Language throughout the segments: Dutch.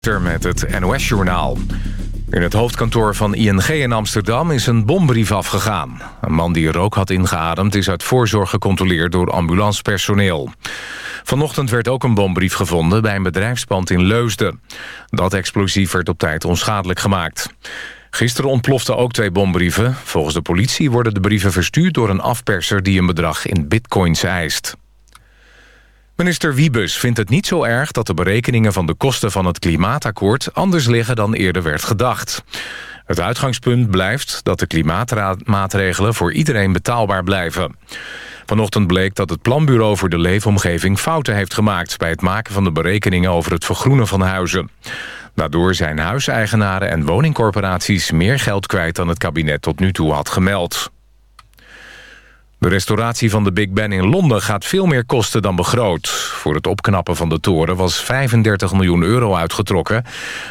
met het NOS-journaal. In het hoofdkantoor van ING in Amsterdam is een bombrief afgegaan. Een man die rook had ingeademd is uit voorzorg gecontroleerd door ambulancepersoneel. Vanochtend werd ook een bombrief gevonden bij een bedrijfspand in Leusden. Dat explosief werd op tijd onschadelijk gemaakt. Gisteren ontploften ook twee bombrieven. Volgens de politie worden de brieven verstuurd door een afperser die een bedrag in bitcoins eist. Minister Wiebes vindt het niet zo erg dat de berekeningen van de kosten van het klimaatakkoord anders liggen dan eerder werd gedacht. Het uitgangspunt blijft dat de klimaatmaatregelen voor iedereen betaalbaar blijven. Vanochtend bleek dat het Planbureau voor de Leefomgeving fouten heeft gemaakt... bij het maken van de berekeningen over het vergroenen van huizen. Daardoor zijn huiseigenaren en woningcorporaties meer geld kwijt... dan het kabinet tot nu toe had gemeld. De restauratie van de Big Ben in Londen gaat veel meer kosten dan begroot. Voor het opknappen van de toren was 35 miljoen euro uitgetrokken.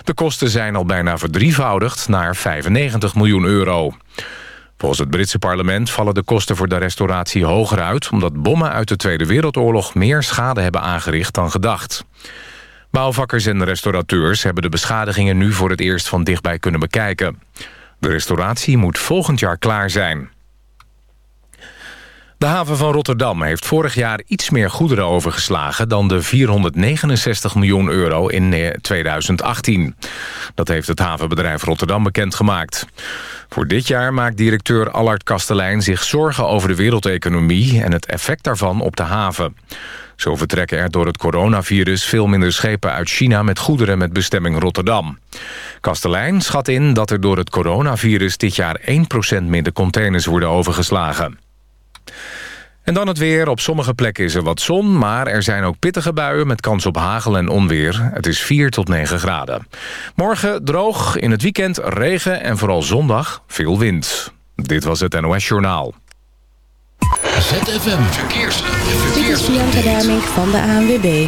De kosten zijn al bijna verdrievoudigd naar 95 miljoen euro. Volgens het Britse parlement vallen de kosten voor de restauratie hoger uit... omdat bommen uit de Tweede Wereldoorlog meer schade hebben aangericht dan gedacht. Bouwvakkers en restaurateurs hebben de beschadigingen nu voor het eerst van dichtbij kunnen bekijken. De restauratie moet volgend jaar klaar zijn. De haven van Rotterdam heeft vorig jaar iets meer goederen overgeslagen... dan de 469 miljoen euro in 2018. Dat heeft het havenbedrijf Rotterdam bekendgemaakt. Voor dit jaar maakt directeur Allard Kastelein zich zorgen over de wereldeconomie... en het effect daarvan op de haven. Zo vertrekken er door het coronavirus veel minder schepen uit China... met goederen met bestemming Rotterdam. Kastelein schat in dat er door het coronavirus dit jaar 1% minder containers worden overgeslagen. En dan het weer. Op sommige plekken is er wat zon, maar er zijn ook pittige buien met kans op hagel en onweer. Het is 4 tot 9 graden. Morgen droog, in het weekend regen en vooral zondag veel wind. Dit was het NOS Journaal. ZFM Verkeers. Dit is Bianca Damink van de ANWB.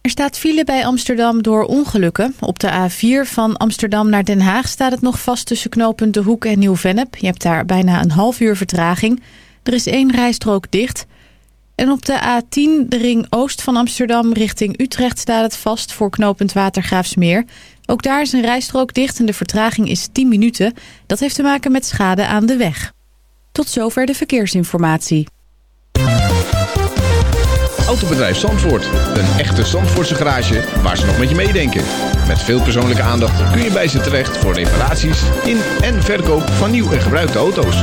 Er staat file bij Amsterdam door ongelukken. Op de A4 van Amsterdam naar Den Haag staat het nog vast tussen knooppunt De Hoek en Nieuw-Vennep. Je hebt daar bijna een half uur vertraging... Er is één rijstrook dicht. En op de A10, de ring oost van Amsterdam richting Utrecht... staat het vast voor knooppunt Watergraafsmeer. Ook daar is een rijstrook dicht en de vertraging is 10 minuten. Dat heeft te maken met schade aan de weg. Tot zover de verkeersinformatie. Autobedrijf Zandvoort. Een echte Zandvoortse garage waar ze nog met je meedenken. Met veel persoonlijke aandacht kun je bij ze terecht... voor reparaties in en verkoop van nieuw en gebruikte auto's.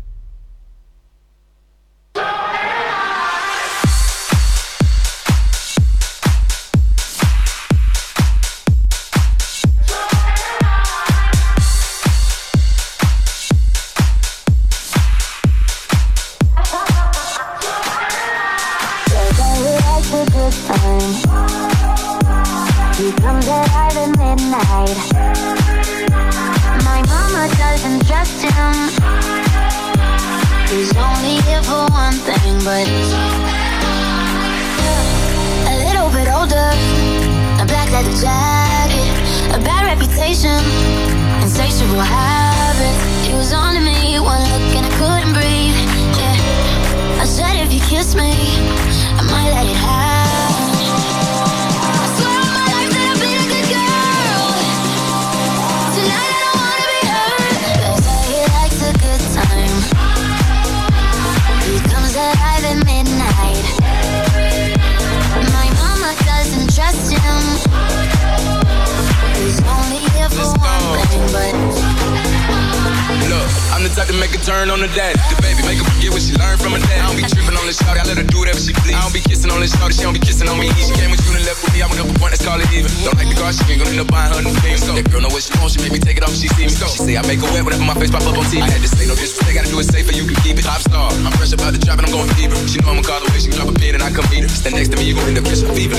learned on the dad. The baby make her forget what she learned from her dad. I don't be tripping on this shorty, I let her do whatever she please. I don't be kissing on this shark, she don't be kissing on me. She came with you and left with me, I went up a one, let's call it even. Don't like the car, she can't go in up buying her new. So that girl know what she wants, she make me take it off, she see me. So she say I make her wet whenever my face pop up on TV. I had to say no disrespect, gotta do it safer, you can keep it. Top star, I'm fresh about the drop and I'm going fever. She know I'ma call the way she drop a pin and I come meet her. Stand next to me, you gon' end up catching fever.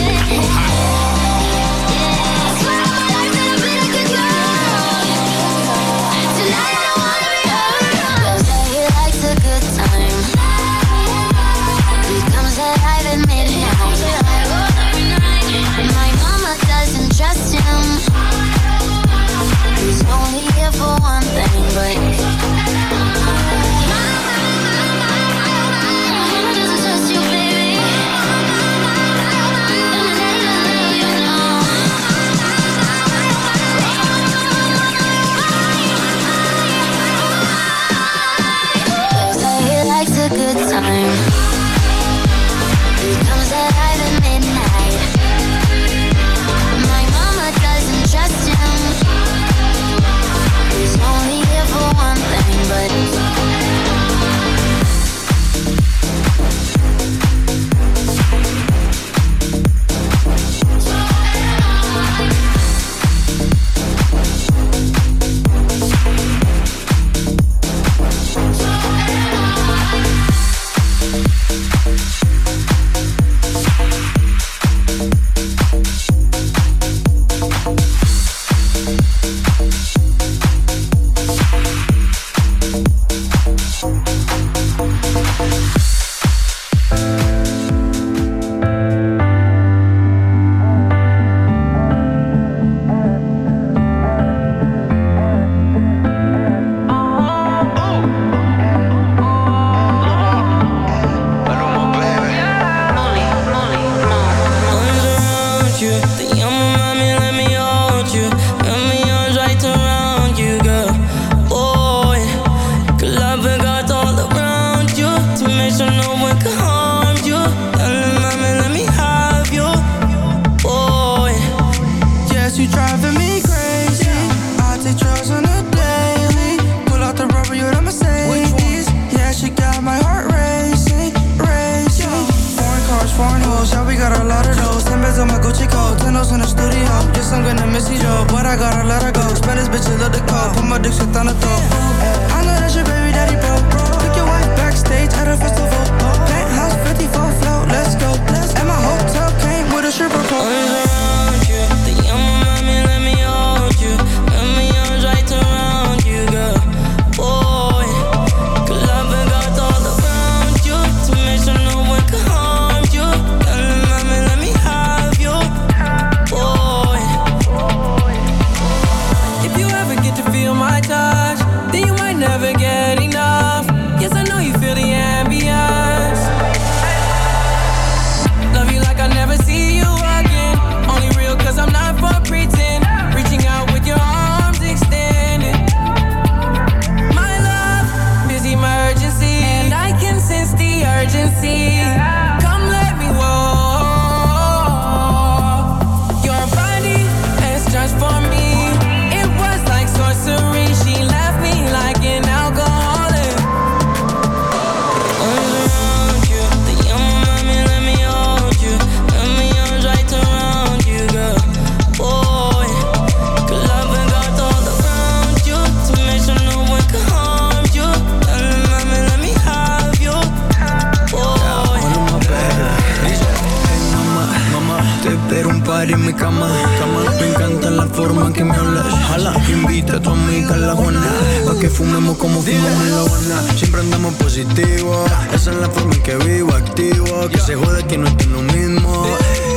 Ponte a tu amiga buena Pa' que fumemos como fumamos en la buena Siempre andamos positivo Esa es la forma en que vivo, activo. Que se jode que no estoy lo mismo.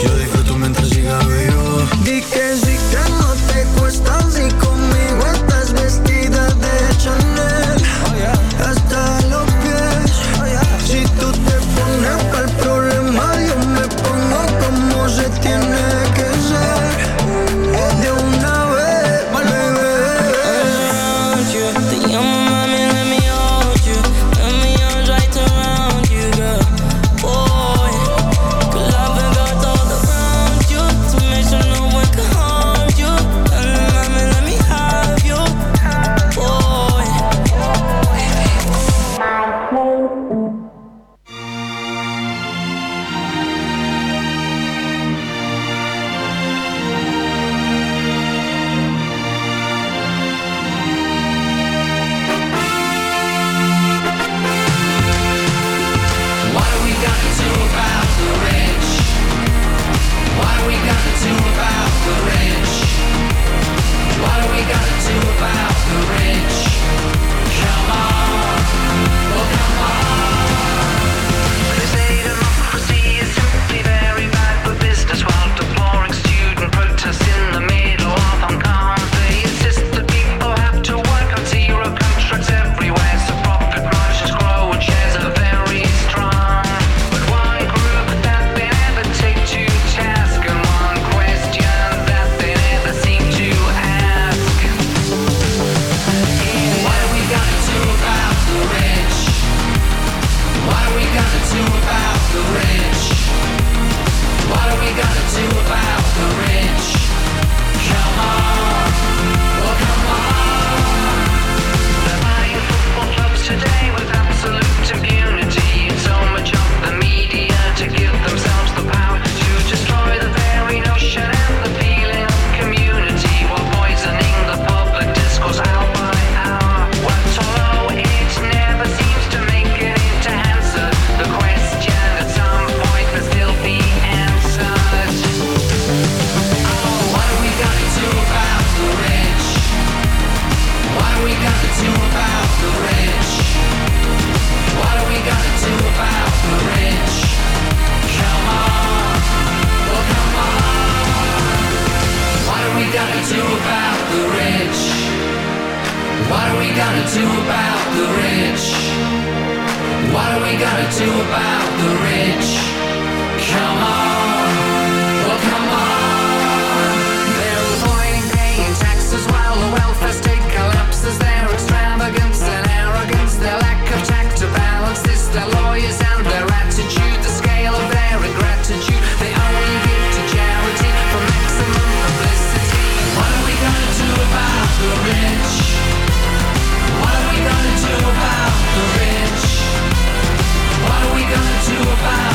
Yo disfruto mientras siga vivo. What are we gonna do about the rich? What are we gonna do about the rich? Come on, well come on. They're avoiding paying taxes while the welfare state collapses. Their extravagance and arrogance, their lack of balance their lawyers. got you about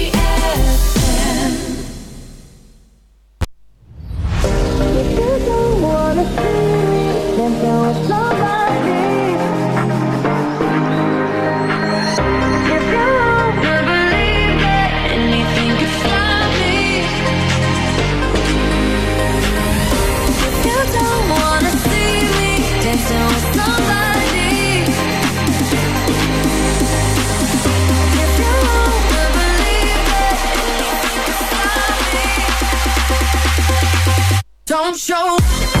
don't show.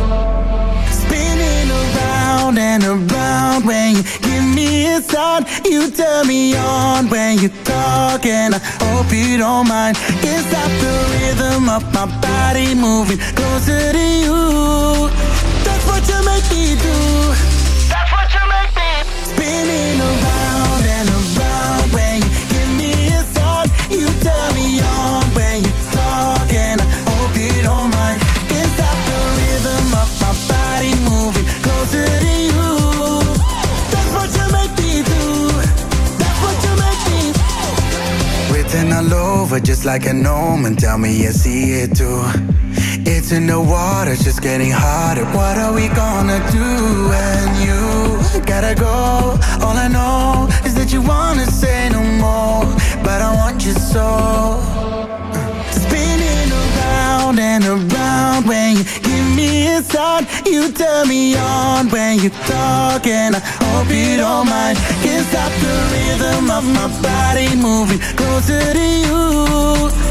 Around and around when you give me a sign, you turn me on when you talk, and I hope you don't mind. Can't stop the rhythm of my body moving closer to you. That's what you make me do. Over just like a gnome and tell me you see it too. It's in the water, just getting hotter. What are we gonna do when you gotta go? All I know is that you wanna say no more, but I want you so. Spinning around and around when you give me a sign, you turn me on when you talk, and I hope you don't mind. Can't stop the rhythm of my body moving closer to you.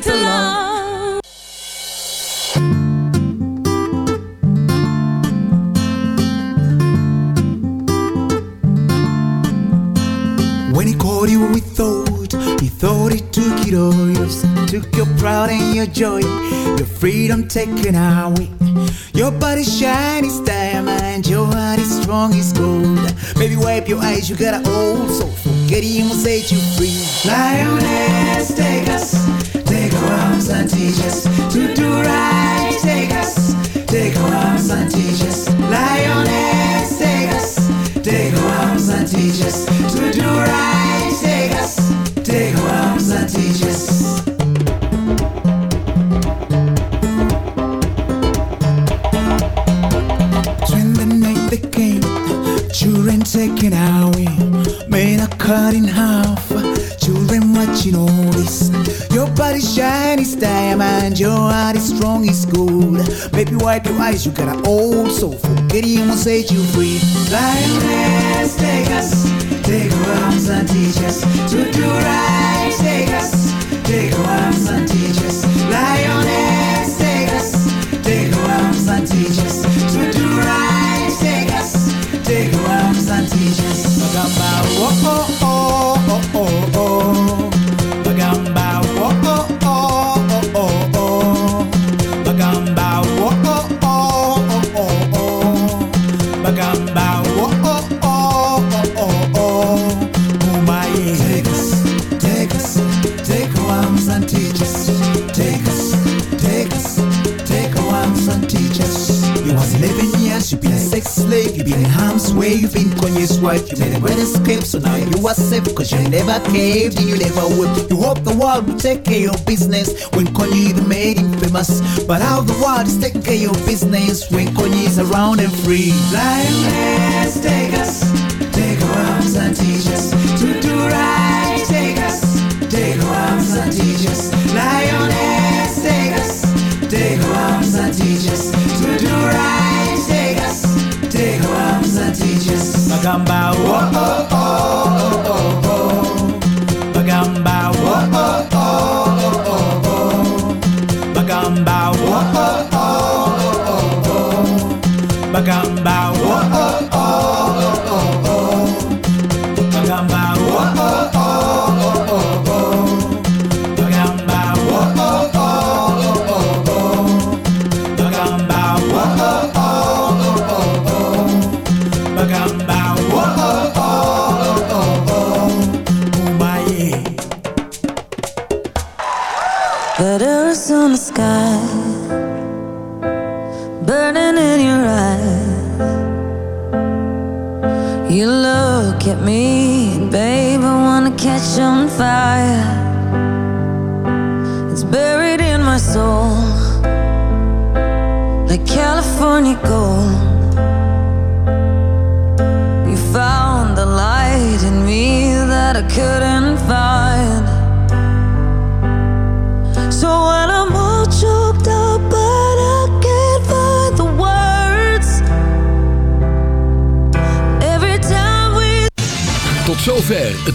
Te lang When he called you, we thought, he thought he took it all. You took your pride and your joy, your freedom taken away. Your body shine is diamond, your heart is strong as gold. Baby, wipe your eyes, you got an old soul. Forget him will set you free. Lioness, take us, and teach us to do right. Take us, take our arms and teach us. Lioness, take us, take our arms and teach us to do right. Take us, take our arms and teach us. When the night they came, children taken away, men are cut in half, children watching all this. Your body shine is diamond, your heart is strong as gold. Baby, wipe your eyes, you got an old soul. Forget him will set you free. Lioness, take us, take our arms and teach us to do right. Take us, take our arms and teach us. Lioness, been in harm's way, you've been Kanye's wife, you made a great escape, so now you are safe, cause you never caved and you never will. You hope the world will take care of your business when Kanye made him famous. But how the world is taking care of your business when Kanye is around and free. Lioness, take us, take our arms and teach us to do right. Take us, take our arms and teach us. Lioness, take us, take our arms and teach us Instagrams that teach us. Magamba, oh, oh, oh, oh, oh.